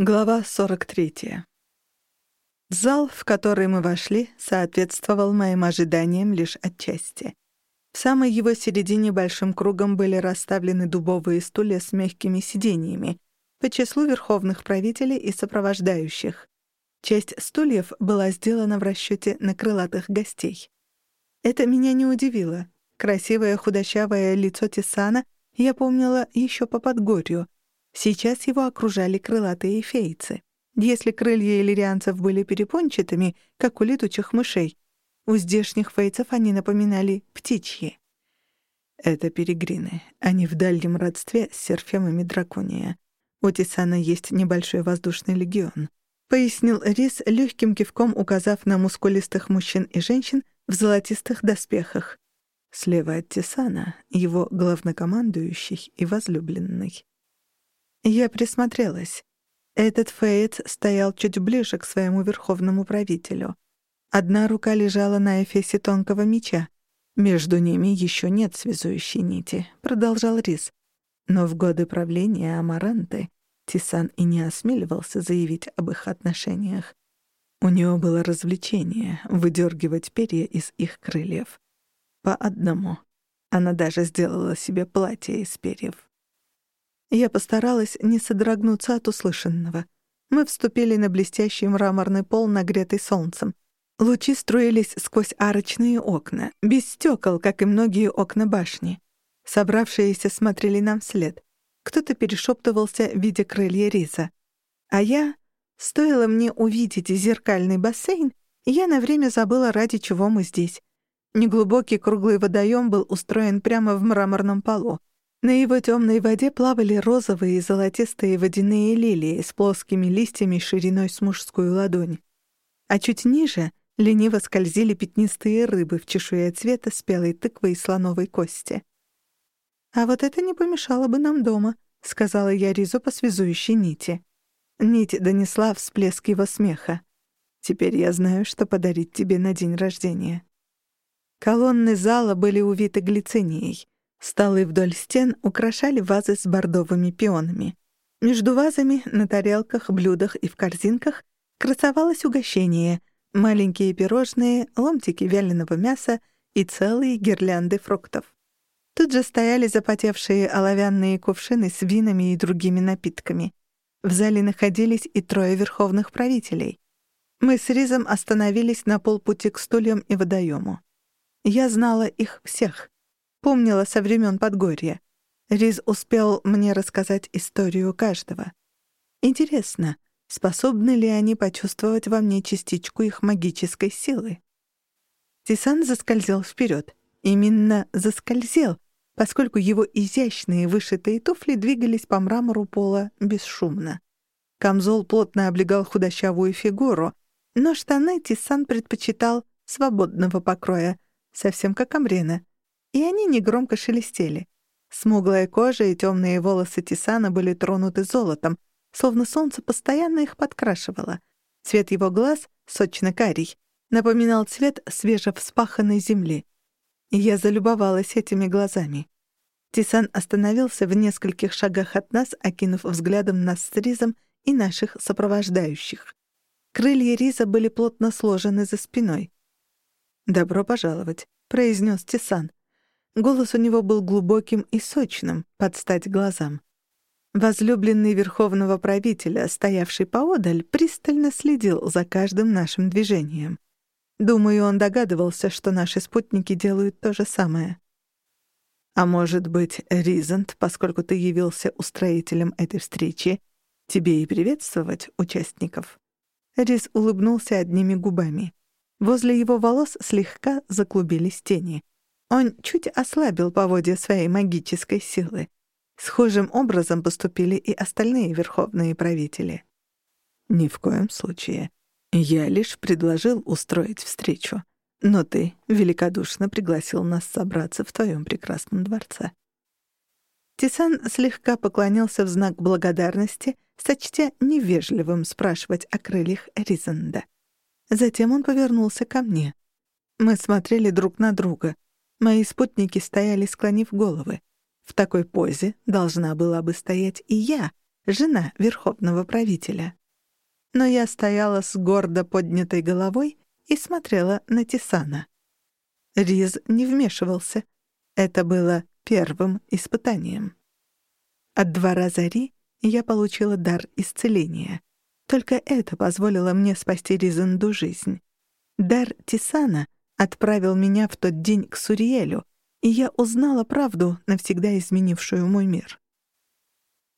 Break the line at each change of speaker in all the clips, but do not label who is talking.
Глава 43. Зал, в который мы вошли, соответствовал моим ожиданиям лишь отчасти. В самой его середине большим кругом были расставлены дубовые стулья с мягкими сиденьями по числу верховных правителей и сопровождающих. Часть стульев была сделана в расчете на крылатых гостей. Это меня не удивило. Красивое худощавое лицо Тисана я помнила еще по Подгорью — Сейчас его окружали крылатые фейцы. Если крылья иллирианцев были перепончатыми, как у летучих мышей, у здешних фейцев они напоминали птичьи. Это перегрины. Они в дальнем родстве с серфемами дракония. У Тисана есть небольшой воздушный легион. Пояснил Рис, легким кивком указав на мускулистых мужчин и женщин в золотистых доспехах. Слева от Тисана — его главнокомандующий и возлюбленный. Я присмотрелась. Этот Фейт стоял чуть ближе к своему верховному правителю. Одна рука лежала на эфесе тонкого меча. Между ними еще нет связующей нити, продолжал Рис. Но в годы правления Амаранты Тисан и не осмеливался заявить об их отношениях. У него было развлечение — выдергивать перья из их крыльев. По одному. Она даже сделала себе платье из перьев. Я постаралась не содрогнуться от услышанного. Мы вступили на блестящий мраморный пол, нагретый солнцем. Лучи струились сквозь арочные окна, без стекол, как и многие окна башни. Собравшиеся смотрели нам вслед. Кто-то перешептывался, видя крылья риза. А я... Стоило мне увидеть зеркальный бассейн, я на время забыла, ради чего мы здесь. Неглубокий круглый водоем был устроен прямо в мраморном полу. На его темной воде плавали розовые и золотистые водяные лилии с плоскими листьями шириной с мужскую ладонь. А чуть ниже лениво скользили пятнистые рыбы в чешуе цвета спелой тыквы и слоновой кости. «А вот это не помешало бы нам дома», — сказала я Ризу по связующей нити. Нить донесла всплеск его смеха. «Теперь я знаю, что подарить тебе на день рождения». Колонны зала были увиты глицинией — Столы вдоль стен украшали вазы с бордовыми пионами. Между вазами, на тарелках, блюдах и в корзинках красовалось угощение — маленькие пирожные, ломтики вяленого мяса и целые гирлянды фруктов. Тут же стояли запотевшие оловянные кувшины с винами и другими напитками. В зале находились и трое верховных правителей. Мы с Ризом остановились на полпути к стульям и водоему. Я знала их всех — Помнила со времен Подгорья. Риз успел мне рассказать историю каждого. Интересно, способны ли они почувствовать во мне частичку их магической силы? Тисан заскользил вперед. Именно заскользил, поскольку его изящные вышитые туфли двигались по мрамору пола бесшумно. Камзол плотно облегал худощавую фигуру, но штаны Тисан предпочитал свободного покроя, совсем как Амрена и они негромко шелестели. Смуглая кожа и темные волосы Тисана были тронуты золотом, словно солнце постоянно их подкрашивало. Цвет его глаз, сочно-карий, напоминал цвет свежевспаханной земли. И я залюбовалась этими глазами. Тисан остановился в нескольких шагах от нас, окинув взглядом нас с Ризом и наших сопровождающих. Крылья Риза были плотно сложены за спиной. «Добро пожаловать», — произнес Тисан. Голос у него был глубоким и сочным, под стать глазам. Возлюбленный верховного правителя, стоявший поодаль, пристально следил за каждым нашим движением. Думаю, он догадывался, что наши спутники делают то же самое. А может быть, Ризант, поскольку ты явился устроителем этой встречи, тебе и приветствовать участников? Риз улыбнулся одними губами. Возле его волос слегка заклубились тени. Он чуть ослабил поводья своей магической силы. Схожим образом поступили и остальные верховные правители. «Ни в коем случае. Я лишь предложил устроить встречу. Но ты великодушно пригласил нас собраться в твоем прекрасном дворце». Тисан слегка поклонился в знак благодарности, сочтя невежливым спрашивать о крыльях Ризанда. Затем он повернулся ко мне. Мы смотрели друг на друга — Мои спутники стояли, склонив головы. В такой позе должна была бы стоять и я, жена верховного правителя. Но я стояла с гордо поднятой головой и смотрела на Тисана. Риз не вмешивался. Это было первым испытанием. От двора Зари я получила дар исцеления. Только это позволило мне спасти Ризенду жизнь. Дар Тисана отправил меня в тот день к Суриэлю, и я узнала правду, навсегда изменившую мой мир.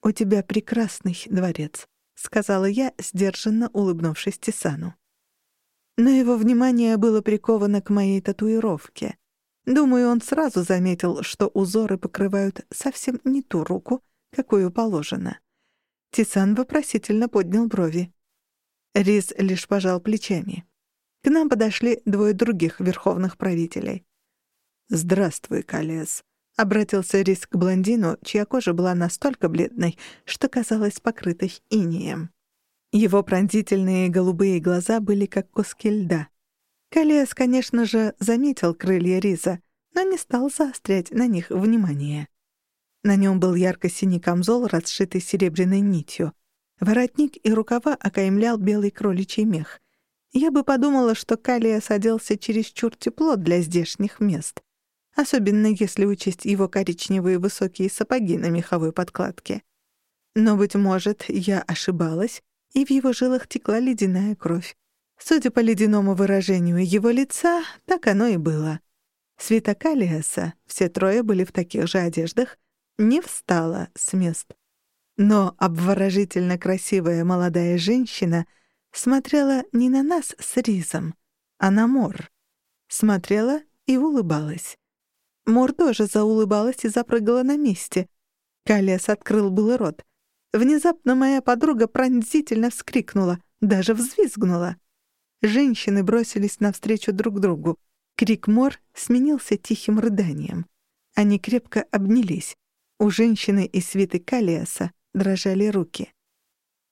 «У тебя прекрасный дворец», — сказала я, сдержанно улыбнувшись Тисану. Но его внимание было приковано к моей татуировке. Думаю, он сразу заметил, что узоры покрывают совсем не ту руку, какую положено. Тисан вопросительно поднял брови. Риз лишь пожал плечами. К нам подошли двое других верховных правителей. «Здравствуй, Калес», — обратился Рис к блондину, чья кожа была настолько бледной, что казалась покрытой инеем. Его пронзительные голубые глаза были как куски льда. Калес, конечно же, заметил крылья Риза, но не стал заострять на них внимание. На нем был ярко-синий камзол, расшитый серебряной нитью. Воротник и рукава окаймлял белый кроличий мех. Я бы подумала, что Калия садился чересчур тепло для здешних мест особенно если учесть его коричневые высокие сапоги на меховой подкладке. Но, быть может, я ошибалась, и в его жилах текла ледяная кровь. Судя по ледяному выражению его лица, так оно и было. Света Калиаса, все трое были в таких же одеждах, не встала с мест. Но обворожительно красивая молодая женщина смотрела не на нас с Ризом, а на Мор. Смотрела и улыбалась. Мор тоже заулыбалась и запрыгала на месте. Калиас открыл был рот. Внезапно моя подруга пронзительно вскрикнула, даже взвизгнула. Женщины бросились навстречу друг другу. Крик Мор сменился тихим рыданием. Они крепко обнялись. У женщины из свиты Калиаса дрожали руки.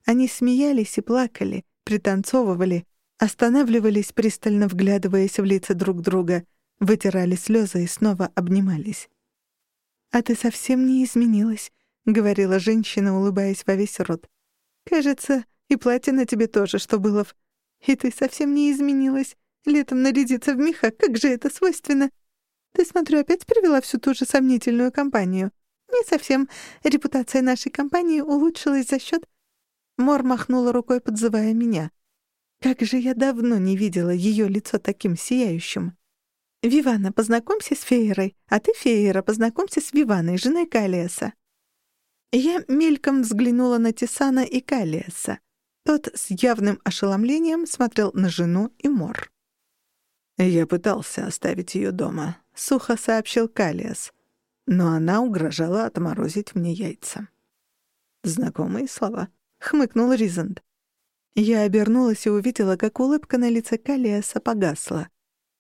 Они смеялись и плакали, пританцовывали, останавливались, пристально вглядываясь в лица друг друга — вытирали слезы и снова обнимались. «А ты совсем не изменилась», — говорила женщина, улыбаясь во весь рот. «Кажется, и платье на тебе тоже, что было в... И ты совсем не изменилась. Летом нарядиться в меха, как же это свойственно. Ты, смотрю, опять привела всю ту же сомнительную компанию. Не совсем. Репутация нашей компании улучшилась за счет... Мор махнула рукой, подзывая меня. Как же я давно не видела ее лицо таким сияющим. «Вивана, познакомься с Фейерой, а ты, Фейера, познакомься с Виваной, женой Калиеса». Я мельком взглянула на Тисана и Калиеса. Тот с явным ошеломлением смотрел на жену и Мор. «Я пытался оставить ее дома», — сухо сообщил Калиас, но она угрожала отморозить мне яйца. Знакомые слова. Хмыкнул Ризанд. Я обернулась и увидела, как улыбка на лице Калиаса погасла.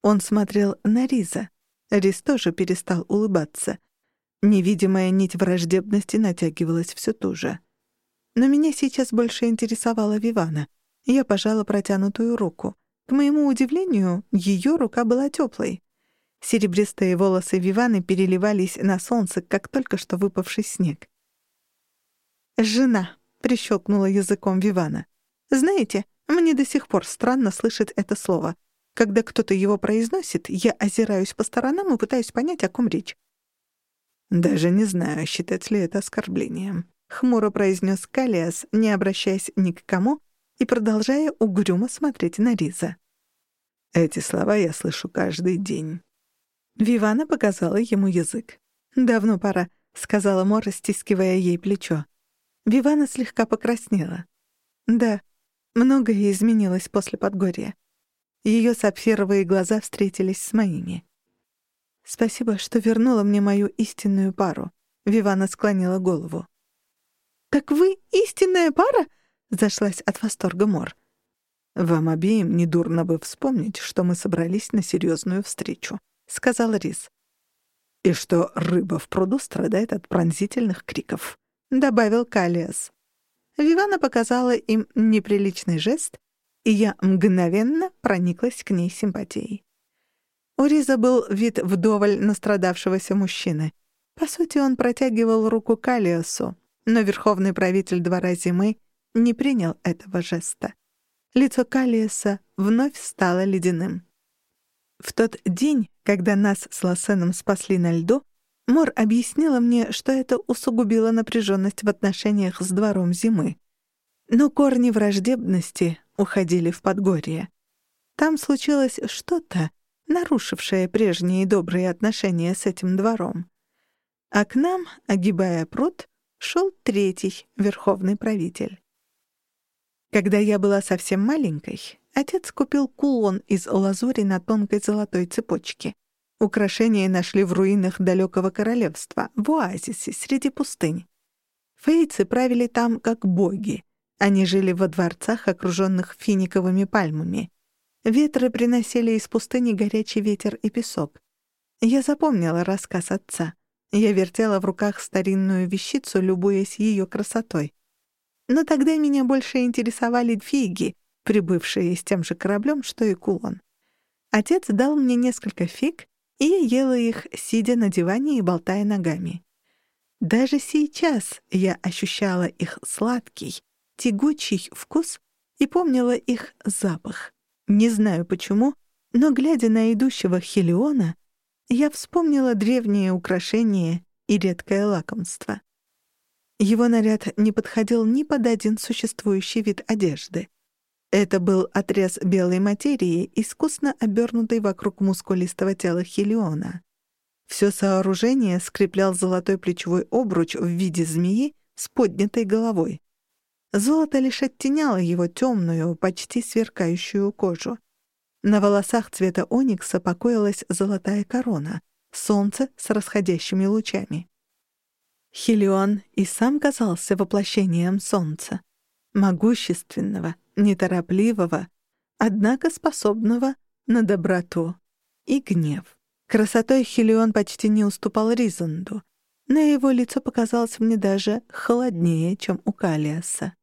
Он смотрел на Риза. Риз тоже перестал улыбаться. Невидимая нить враждебности натягивалась все туже. Но меня сейчас больше интересовала Вивана. Я пожала протянутую руку. К моему удивлению, ее рука была теплой. Серебристые волосы Виваны переливались на солнце, как только что выпавший снег. «Жена», — прищелкнула языком Вивана. «Знаете, мне до сих пор странно слышать это слово. Когда кто-то его произносит, я озираюсь по сторонам и пытаюсь понять, о ком речь. «Даже не знаю, считать ли это оскорблением», — хмуро произнес Калиас, не обращаясь ни к кому и продолжая угрюмо смотреть на Риза. Эти слова я слышу каждый день. Вивана показала ему язык. «Давно пора», — сказала Мора, стискивая ей плечо. Вивана слегка покраснела. «Да, многое изменилось после Подгорья. Ее сапфировые глаза встретились с моими. «Спасибо, что вернула мне мою истинную пару», — Вивана склонила голову. «Так вы истинная пара?» — зашлась от восторга Мор. «Вам обеим недурно бы вспомнить, что мы собрались на серьезную встречу», — сказал Рис. «И что рыба в пруду страдает от пронзительных криков», — добавил Калиас. Вивана показала им неприличный жест, и я мгновенно прониклась к ней симпатией. У Риза был вид вдоволь настрадавшегося мужчины. По сути, он протягивал руку Калиосу, но верховный правитель двора зимы не принял этого жеста. Лицо Калиеса вновь стало ледяным. В тот день, когда нас с Лосеном спасли на льду, Мор объяснила мне, что это усугубило напряженность в отношениях с двором зимы. Но корни враждебности уходили в Подгорье. Там случилось что-то, нарушившее прежние добрые отношения с этим двором. А к нам, огибая пруд, шел третий верховный правитель. Когда я была совсем маленькой, отец купил кулон из лазури на тонкой золотой цепочке. Украшения нашли в руинах далекого королевства, в оазисе, среди пустынь. Фейцы правили там как боги. Они жили во дворцах, окруженных финиковыми пальмами. Ветры приносили из пустыни горячий ветер и песок. Я запомнила рассказ отца. Я вертела в руках старинную вещицу, любуясь ее красотой. Но тогда меня больше интересовали фиги, прибывшие с тем же кораблем, что и кулон. Отец дал мне несколько фиг, и ела их, сидя на диване и болтая ногами. Даже сейчас я ощущала их сладкий, тягучий вкус и помнила их запах. Не знаю почему, но, глядя на идущего Хелиона, я вспомнила древние украшения и редкое лакомство. Его наряд не подходил ни под один существующий вид одежды. Это был отрез белой материи, искусно обернутый вокруг мускулистого тела Хелиона. Все сооружение скреплял золотой плечевой обруч в виде змеи с поднятой головой. Золото лишь оттеняло его темную, почти сверкающую кожу. На волосах цвета оникса покоилась золотая корона, солнце с расходящими лучами. Хелион и сам казался воплощением солнца. Могущественного, неторопливого, однако способного на доброту и гнев. Красотой Хелион почти не уступал Ризанду, но его лицо показалось мне даже холоднее, чем у Калиаса.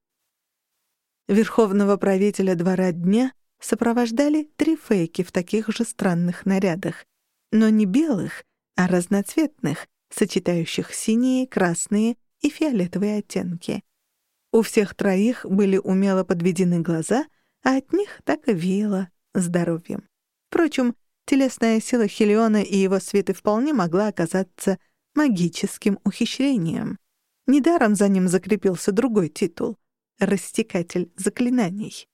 Верховного правителя двора дня сопровождали три фейки в таких же странных нарядах, но не белых, а разноцветных, сочетающих синие, красные и фиолетовые оттенки. У всех троих были умело подведены глаза, а от них так и веяло здоровьем. Впрочем, телесная сила Хелиона и его свиты вполне могла оказаться магическим ухищрением. Недаром за ним закрепился другой титул — «Растекатель заклинаний».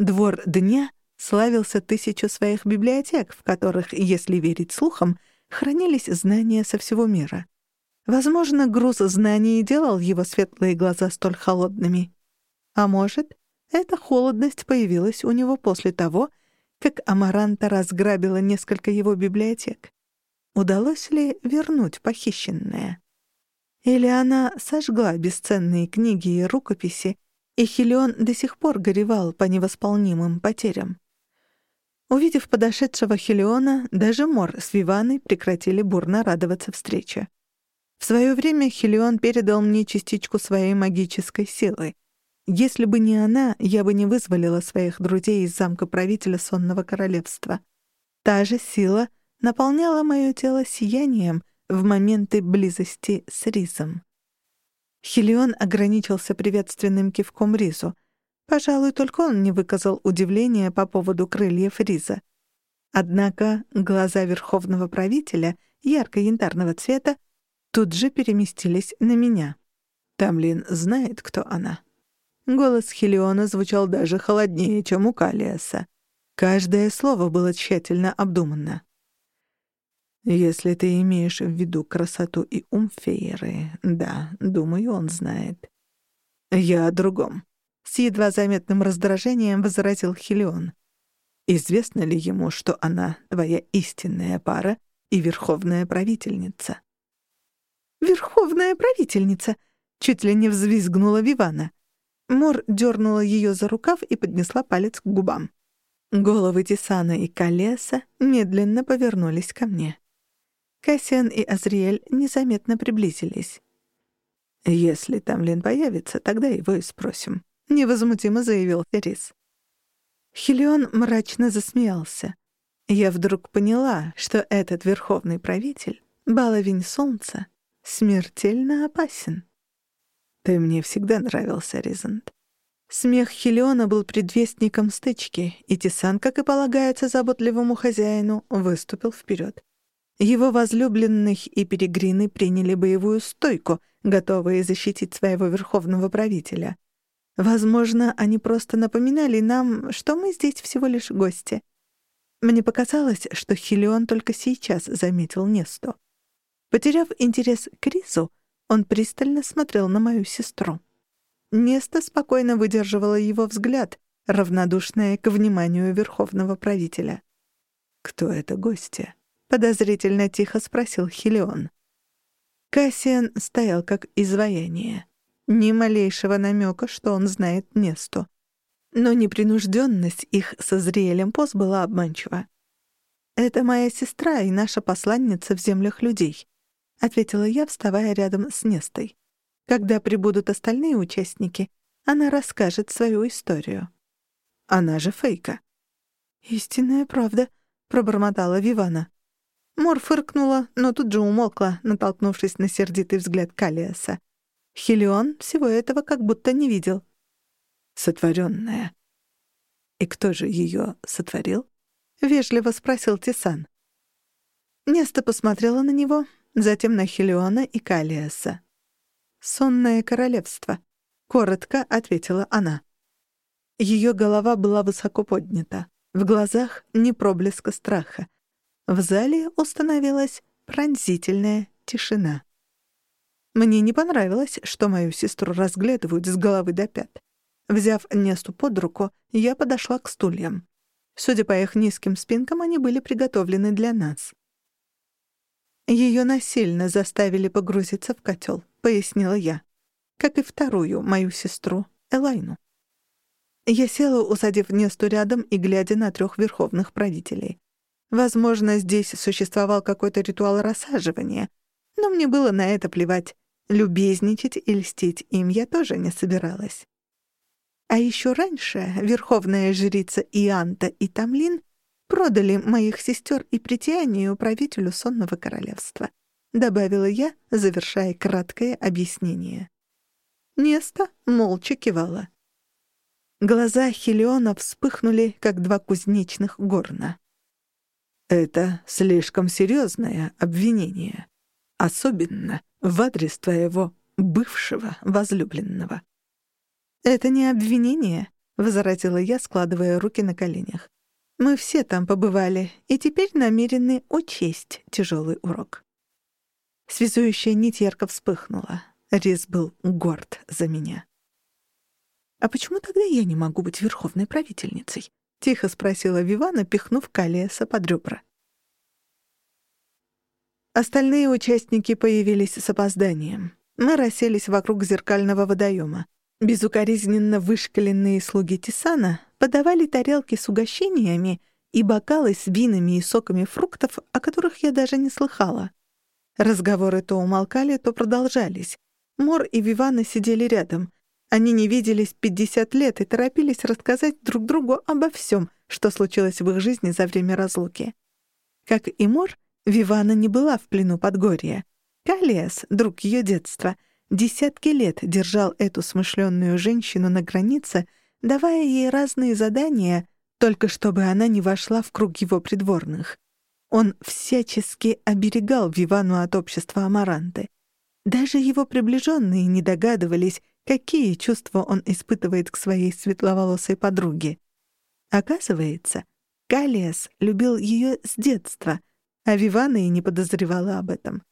Двор дня славился тысячу своих библиотек, в которых, если верить слухам, — хранились знания со всего мира. Возможно, груз знаний делал его светлые глаза столь холодными. А может, эта холодность появилась у него после того, как Амаранта разграбила несколько его библиотек. Удалось ли вернуть похищенное? Или она сожгла бесценные книги и рукописи, и Хелион до сих пор горевал по невосполнимым потерям? Увидев подошедшего Хелиона, даже Мор с Виваной прекратили бурно радоваться встрече. В свое время Хелион передал мне частичку своей магической силы. Если бы не она, я бы не вызволила своих друзей из замка правителя Сонного Королевства. Та же сила наполняла мое тело сиянием в моменты близости с Ризом. Хелион ограничился приветственным кивком Ризу. Пожалуй, только он не выказал удивления по поводу крыльев Риза. Однако глаза верховного правителя, ярко-янтарного цвета, тут же переместились на меня. Тамлин знает, кто она. Голос Хелиона звучал даже холоднее, чем у Калиаса. Каждое слово было тщательно обдуманно. «Если ты имеешь в виду красоту и ум Фейры, да, думаю, он знает. Я о другом. С едва заметным раздражением возразил Хелион. «Известно ли ему, что она твоя истинная пара и верховная правительница?» «Верховная правительница!» — чуть ли не взвизгнула Вивана. Мор дернула ее за рукав и поднесла палец к губам. Головы Тисана и Калеса медленно повернулись ко мне. Кассиан и Азриэль незаметно приблизились. «Если Тамлин появится, тогда его и спросим», — невозмутимо заявил Ферис. Хелион мрачно засмеялся. Я вдруг поняла, что этот верховный правитель, баловень солнца, смертельно опасен. «Ты мне всегда нравился, Ризант». Смех Хелиона был предвестником стычки, и Тисан, как и полагается заботливому хозяину, выступил вперед. Его возлюбленных и перегрины приняли боевую стойку, готовые защитить своего верховного правителя. Возможно, они просто напоминали нам, что мы здесь всего лишь гости. Мне показалось, что Хелион только сейчас заметил Несту. Потеряв интерес к Ризу, он пристально смотрел на мою сестру. Неста спокойно выдерживала его взгляд, равнодушная к вниманию верховного правителя. «Кто это гостья?» — подозрительно тихо спросил Хелион. Кассиан стоял как изваяние. Ни малейшего намека, что он знает Несту. Но непринужденность их со Зриэлем Пос была обманчива. «Это моя сестра и наша посланница в землях людей», — ответила я, вставая рядом с Нестой. Когда прибудут остальные участники, она расскажет свою историю. Она же Фейка. «Истинная правда», — пробормотала Вивана. Мор фыркнула, но тут же умолкла, натолкнувшись на сердитый взгляд Калиаса. Хелион всего этого как будто не видел. «Сотворенная». «И кто же ее сотворил?» — вежливо спросил Тисан. Неста посмотрела на него, затем на Хелиона и Калиаса. «Сонное королевство», — коротко ответила она. Ее голова была высоко поднята, в глазах — не проблеска страха. В зале установилась пронзительная тишина. Мне не понравилось, что мою сестру разглядывают с головы до пят. Взяв Несту под руку, я подошла к стульям. Судя по их низким спинкам, они были приготовлены для нас. Ее насильно заставили погрузиться в котел пояснила я, как и вторую, мою сестру, Элайну. Я села, усадив Несту рядом и глядя на трех верховных правителей. Возможно, здесь существовал какой-то ритуал рассаживания, но мне было на это плевать. Любезничать и льстить им я тоже не собиралась. А еще раньше верховная жрица Ианта и Тамлин продали моих сестер и притянию правителю сонного королевства —— добавила я, завершая краткое объяснение. Неста молча кивала. Глаза Хелиона вспыхнули, как два кузнечных горна. «Это слишком серьезное обвинение, особенно в адрес твоего бывшего возлюбленного». «Это не обвинение», — возразила я, складывая руки на коленях. «Мы все там побывали, и теперь намерены учесть тяжелый урок». Связующая нить ярко вспыхнула. Рис был горд за меня. «А почему тогда я не могу быть верховной правительницей?» — тихо спросила Вивана, пихнув Калиеса под ребра. Остальные участники появились с опозданием. Мы расселись вокруг зеркального водоема. Безукоризненно вышкаленные слуги Тисана подавали тарелки с угощениями и бокалы с винами и соками фруктов, о которых я даже не слыхала. Разговоры то умолкали, то продолжались. Мор и Вивана сидели рядом. Они не виделись 50 лет и торопились рассказать друг другу обо всем, что случилось в их жизни за время разлуки. Как и Мор, Вивана не была в плену Подгорья. Калиас, друг ее детства, десятки лет держал эту смышленную женщину на границе, давая ей разные задания, только чтобы она не вошла в круг его придворных. Он всячески оберегал Вивану от общества Амаранты. Даже его приближенные не догадывались, какие чувства он испытывает к своей светловолосой подруге. Оказывается, Калиас любил ее с детства, а Вивана и не подозревала об этом.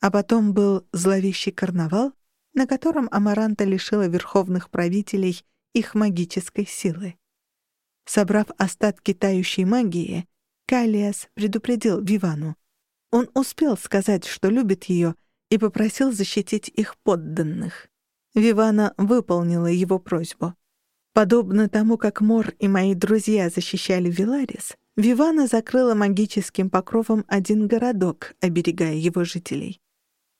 А потом был зловещий карнавал, на котором Амаранта лишила верховных правителей их магической силы. Собрав остатки тающей магии, Калиас предупредил Вивану. Он успел сказать, что любит ее, и попросил защитить их подданных. Вивана выполнила его просьбу. Подобно тому, как Мор и мои друзья защищали Виларис, Вивана закрыла магическим покровом один городок, оберегая его жителей.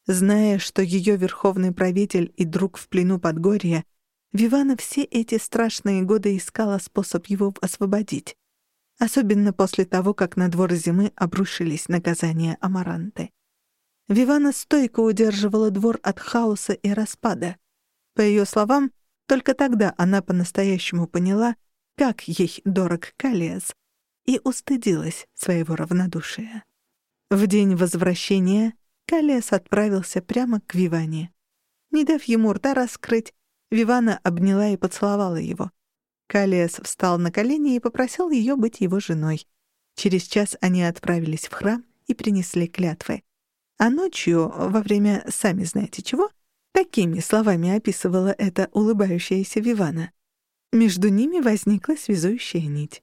Зная, что ее верховный правитель и друг в плену Подгорья, Вивана все эти страшные годы искала способ его освободить особенно после того, как на двор зимы обрушились наказания Амаранты. Вивана стойко удерживала двор от хаоса и распада. По ее словам, только тогда она по-настоящему поняла, как ей дорог Калиас, и устыдилась своего равнодушия. В день возвращения Калиас отправился прямо к Виване. Не дав ему рта раскрыть, Вивана обняла и поцеловала его. Калиас встал на колени и попросил ее быть его женой. Через час они отправились в храм и принесли клятвы. А ночью, во время сами знаете чего, такими словами описывала эта улыбающаяся Вивана. Между ними возникла связующая нить.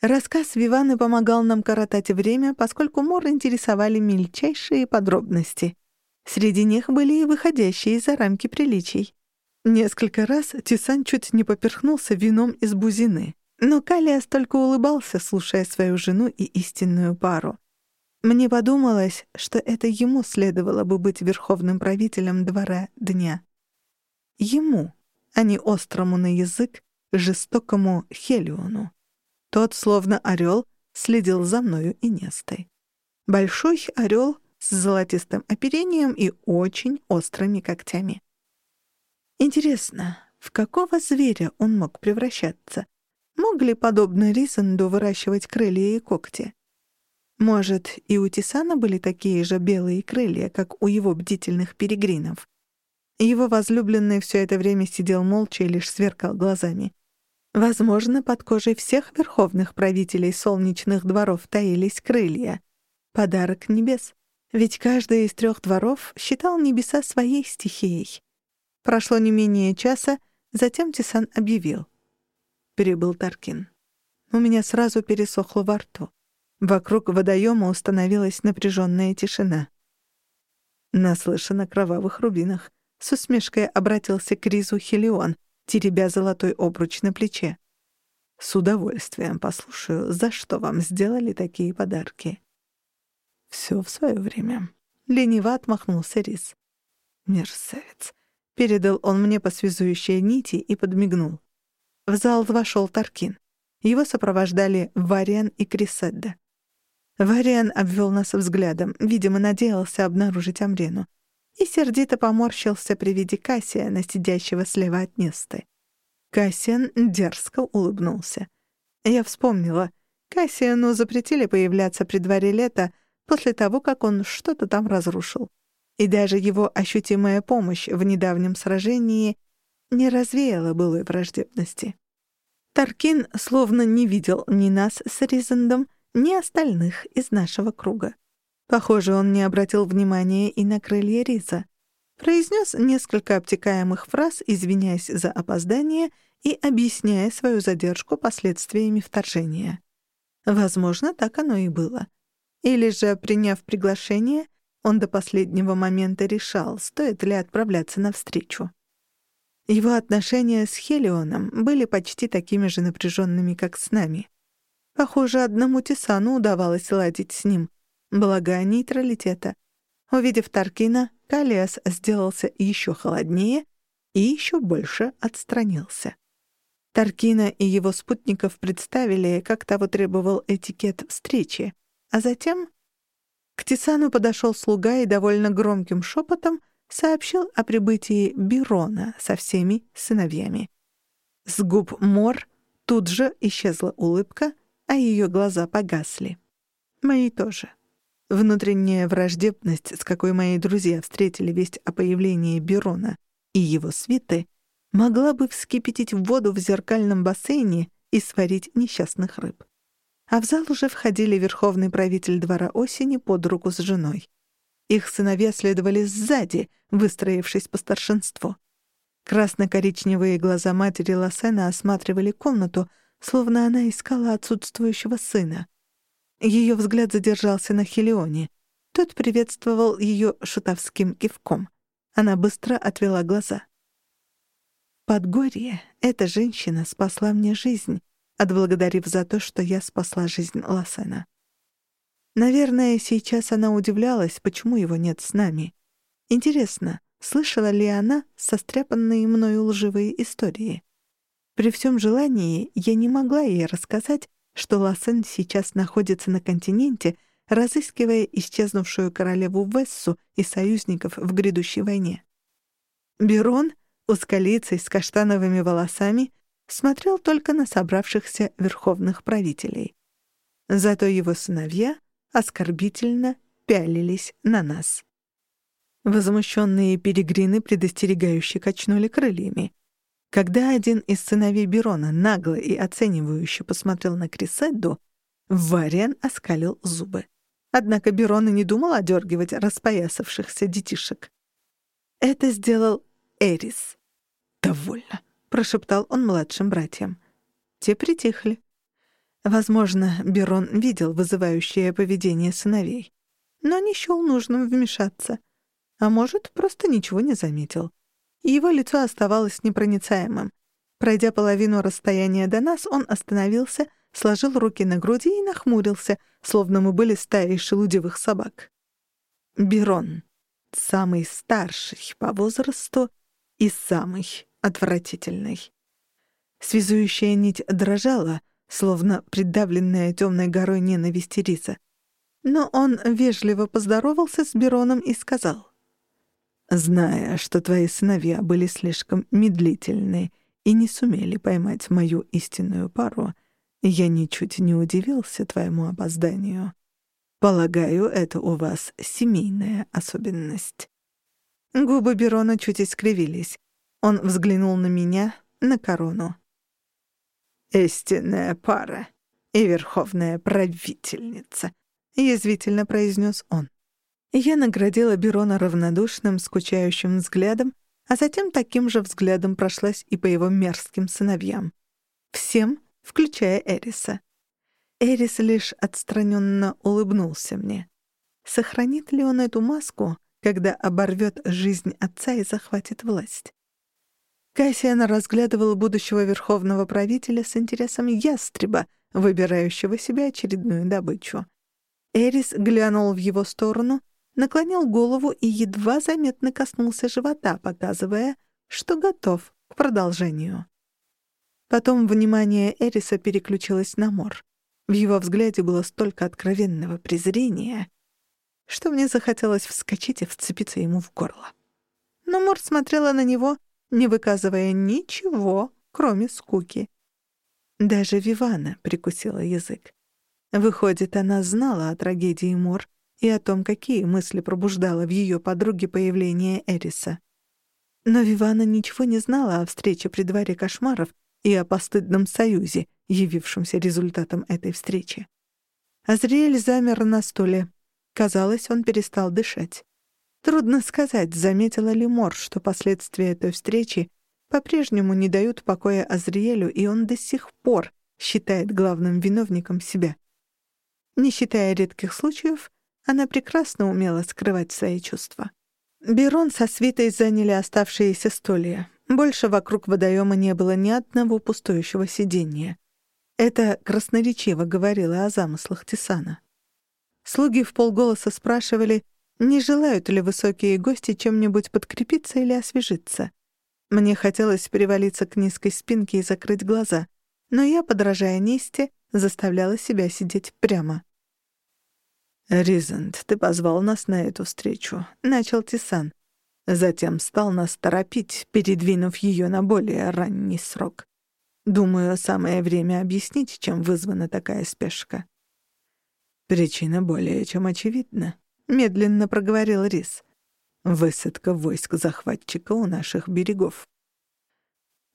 Рассказ Виваны помогал нам коротать время, поскольку Мор интересовали мельчайшие подробности. Среди них были и выходящие за рамки приличий. Несколько раз Тисан чуть не поперхнулся вином из бузины, но Калиас только улыбался, слушая свою жену и истинную пару. Мне подумалось, что это ему следовало бы быть верховным правителем двора дня. Ему, а не острому на язык, жестокому Хелиону. Тот, словно орел, следил за мною и Нестой. Большой орел с золотистым оперением и очень острыми когтями. Интересно, в какого зверя он мог превращаться? Мог ли, подобно Ризенду, выращивать крылья и когти? Может, и у Тисана были такие же белые крылья, как у его бдительных перегринов? Его возлюбленный все это время сидел молча и лишь сверкал глазами. Возможно, под кожей всех верховных правителей солнечных дворов таились крылья. Подарок небес. Ведь каждый из трех дворов считал небеса своей стихией. Прошло не менее часа, затем Тисан объявил. Перебыл Таркин. У меня сразу пересохло во рту. Вокруг водоема установилась напряженная тишина. Наслышан о кровавых рубинах. С усмешкой обратился к Ризу Хелион — теребя золотой обруч на плече. «С удовольствием послушаю, за что вам сделали такие подарки». «Всё в своё время». Лениво отмахнулся Рис. «Мерзавец». Передал он мне по связующей нити и подмигнул. В зал вошёл Таркин. Его сопровождали Вариан и Криседда. Вариан обвел нас взглядом, видимо, надеялся обнаружить Амрену и сердито поморщился при виде Кассиана, сидящего слева от Несты. Кассиан дерзко улыбнулся. Я вспомнила. Кассиану запретили появляться при дворе лета после того, как он что-то там разрушил. И даже его ощутимая помощь в недавнем сражении не развеяла былой враждебности. Таркин словно не видел ни нас с Ризендом, ни остальных из нашего круга. Похоже, он не обратил внимания и на крылья риса. Произнес несколько обтекаемых фраз, извиняясь за опоздание и объясняя свою задержку последствиями вторжения. Возможно, так оно и было. Или же, приняв приглашение, он до последнего момента решал, стоит ли отправляться навстречу. Его отношения с Хелионом были почти такими же напряженными, как с нами. Похоже, одному Тисану удавалось ладить с ним, блага нейтралитета. Увидев Таркина, Калиас сделался еще холоднее и еще больше отстранился. Таркина и его спутников представили, как того требовал этикет встречи, а затем к Тисану подошел слуга и довольно громким шепотом сообщил о прибытии Бирона со всеми сыновьями. С губ Мор тут же исчезла улыбка, а ее глаза погасли. Мои тоже. Внутренняя враждебность, с какой мои друзья встретили весть о появлении Берона и его свиты, могла бы вскипятить воду в зеркальном бассейне и сварить несчастных рыб. А в зал уже входили верховный правитель двора осени под руку с женой. Их сыновья следовали сзади, выстроившись по старшинству. Красно-коричневые глаза матери Лосена осматривали комнату, словно она искала отсутствующего сына — ее взгляд задержался на Хелионе. Тот приветствовал ее шутовским кивком. Она быстро отвела глаза. Подгорье эта женщина спасла мне жизнь, отблагодарив за то, что я спасла жизнь Лассена. Наверное, сейчас она удивлялась, почему его нет с нами. Интересно, слышала ли она состряпанные мною лживые истории? При всем желании я не могла ей рассказать, что Лассен сейчас находится на континенте, разыскивая исчезнувшую королеву Вессу и союзников в грядущей войне. Берон узколицей с каштановыми волосами, смотрел только на собравшихся верховных правителей. Зато его сыновья оскорбительно пялились на нас. Возмущенные перегрины предостерегающе качнули крыльями. Когда один из сыновей Берона нагло и оценивающе посмотрел на Криседду, Вариан оскалил зубы. Однако Берон и не думал одергивать распоясавшихся детишек. Это сделал Эрис. «Довольно», — прошептал он младшим братьям. Те притихли. Возможно, Берон видел вызывающее поведение сыновей, но не счёл нужным вмешаться. А может, просто ничего не заметил. Его лицо оставалось непроницаемым. Пройдя половину расстояния до нас, он остановился, сложил руки на груди и нахмурился, словно мы были стаей шелудивых собак. Берон. Самый старший по возрасту и самый отвратительный. Связующая нить дрожала, словно придавленная темной горой ненависти риса. Но он вежливо поздоровался с Бероном и сказал. «Зная, что твои сыновья были слишком медлительны и не сумели поймать мою истинную пару, я ничуть не удивился твоему опозданию. Полагаю, это у вас семейная особенность». Губы Берона чуть искривились. Он взглянул на меня, на корону. «Истинная пара и верховная правительница», — язвительно произнес он. Я наградила Берона равнодушным, скучающим взглядом, а затем таким же взглядом прошлась и по его мерзким сыновьям. Всем, включая Эриса. Эрис лишь отстраненно улыбнулся мне. Сохранит ли он эту маску, когда оборвет жизнь отца и захватит власть? Кассиан разглядывал будущего верховного правителя с интересом ястреба, выбирающего себе очередную добычу. Эрис глянул в его сторону, наклонил голову и едва заметно коснулся живота, показывая, что готов к продолжению. Потом внимание Эриса переключилось на Мор. В его взгляде было столько откровенного презрения, что мне захотелось вскочить и вцепиться ему в горло. Но Мор смотрела на него, не выказывая ничего, кроме скуки. Даже Вивана прикусила язык. Выходит, она знала о трагедии Мор и о том, какие мысли пробуждало в ее подруге появление Эриса. Но Вивана ничего не знала о встрече при дворе кошмаров и о постыдном союзе, явившемся результатом этой встречи. Азриэль замер на стуле. Казалось, он перестал дышать. Трудно сказать, заметила ли Мор, что последствия той встречи по-прежнему не дают покоя Азриэлю, и он до сих пор считает главным виновником себя. Не считая редких случаев, она прекрасно умела скрывать свои чувства. Берон со свитой заняли оставшиеся стулья. Больше вокруг водоема не было ни одного пустующего сиденья. Это красноречиво говорило о замыслах Тисана. Слуги в полголоса спрашивали, не желают ли высокие гости чем-нибудь подкрепиться или освежиться. Мне хотелось привалиться к низкой спинке и закрыть глаза, но я, подражая Несте, заставляла себя сидеть прямо. «Ризент, ты позвал нас на эту встречу», — начал Тисан. Затем стал нас торопить, передвинув ее на более ранний срок. Думаю, самое время объяснить, чем вызвана такая спешка. Причина более чем очевидна, медленно проговорил Рис. Высадка войск захватчика у наших берегов.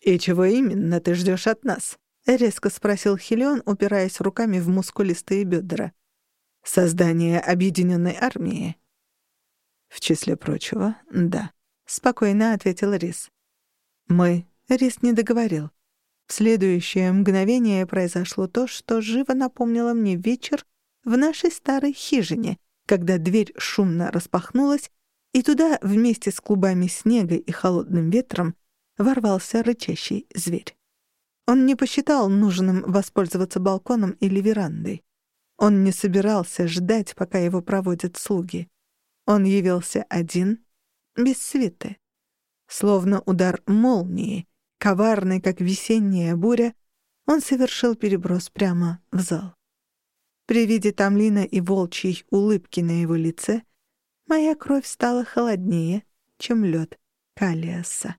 И чего именно ты ждешь от нас? резко спросил Хелион, упираясь руками в мускулистые бедра. Создание объединенной армии. В числе прочего, да, спокойно ответил Рис. Мы, Рис не договорил. В следующее мгновение произошло то, что живо напомнило мне вечер в нашей старой хижине, когда дверь шумно распахнулась, и туда вместе с клубами снега и холодным ветром ворвался рычащий зверь. Он не посчитал нужным воспользоваться балконом или верандой. Он не собирался ждать, пока его проводят слуги. Он явился один, без свиты. Словно удар молнии, Коварный, как весенняя буря, он совершил переброс прямо в зал. При виде Тамлина и волчьей улыбки на его лице моя кровь стала холоднее, чем лед Калиаса.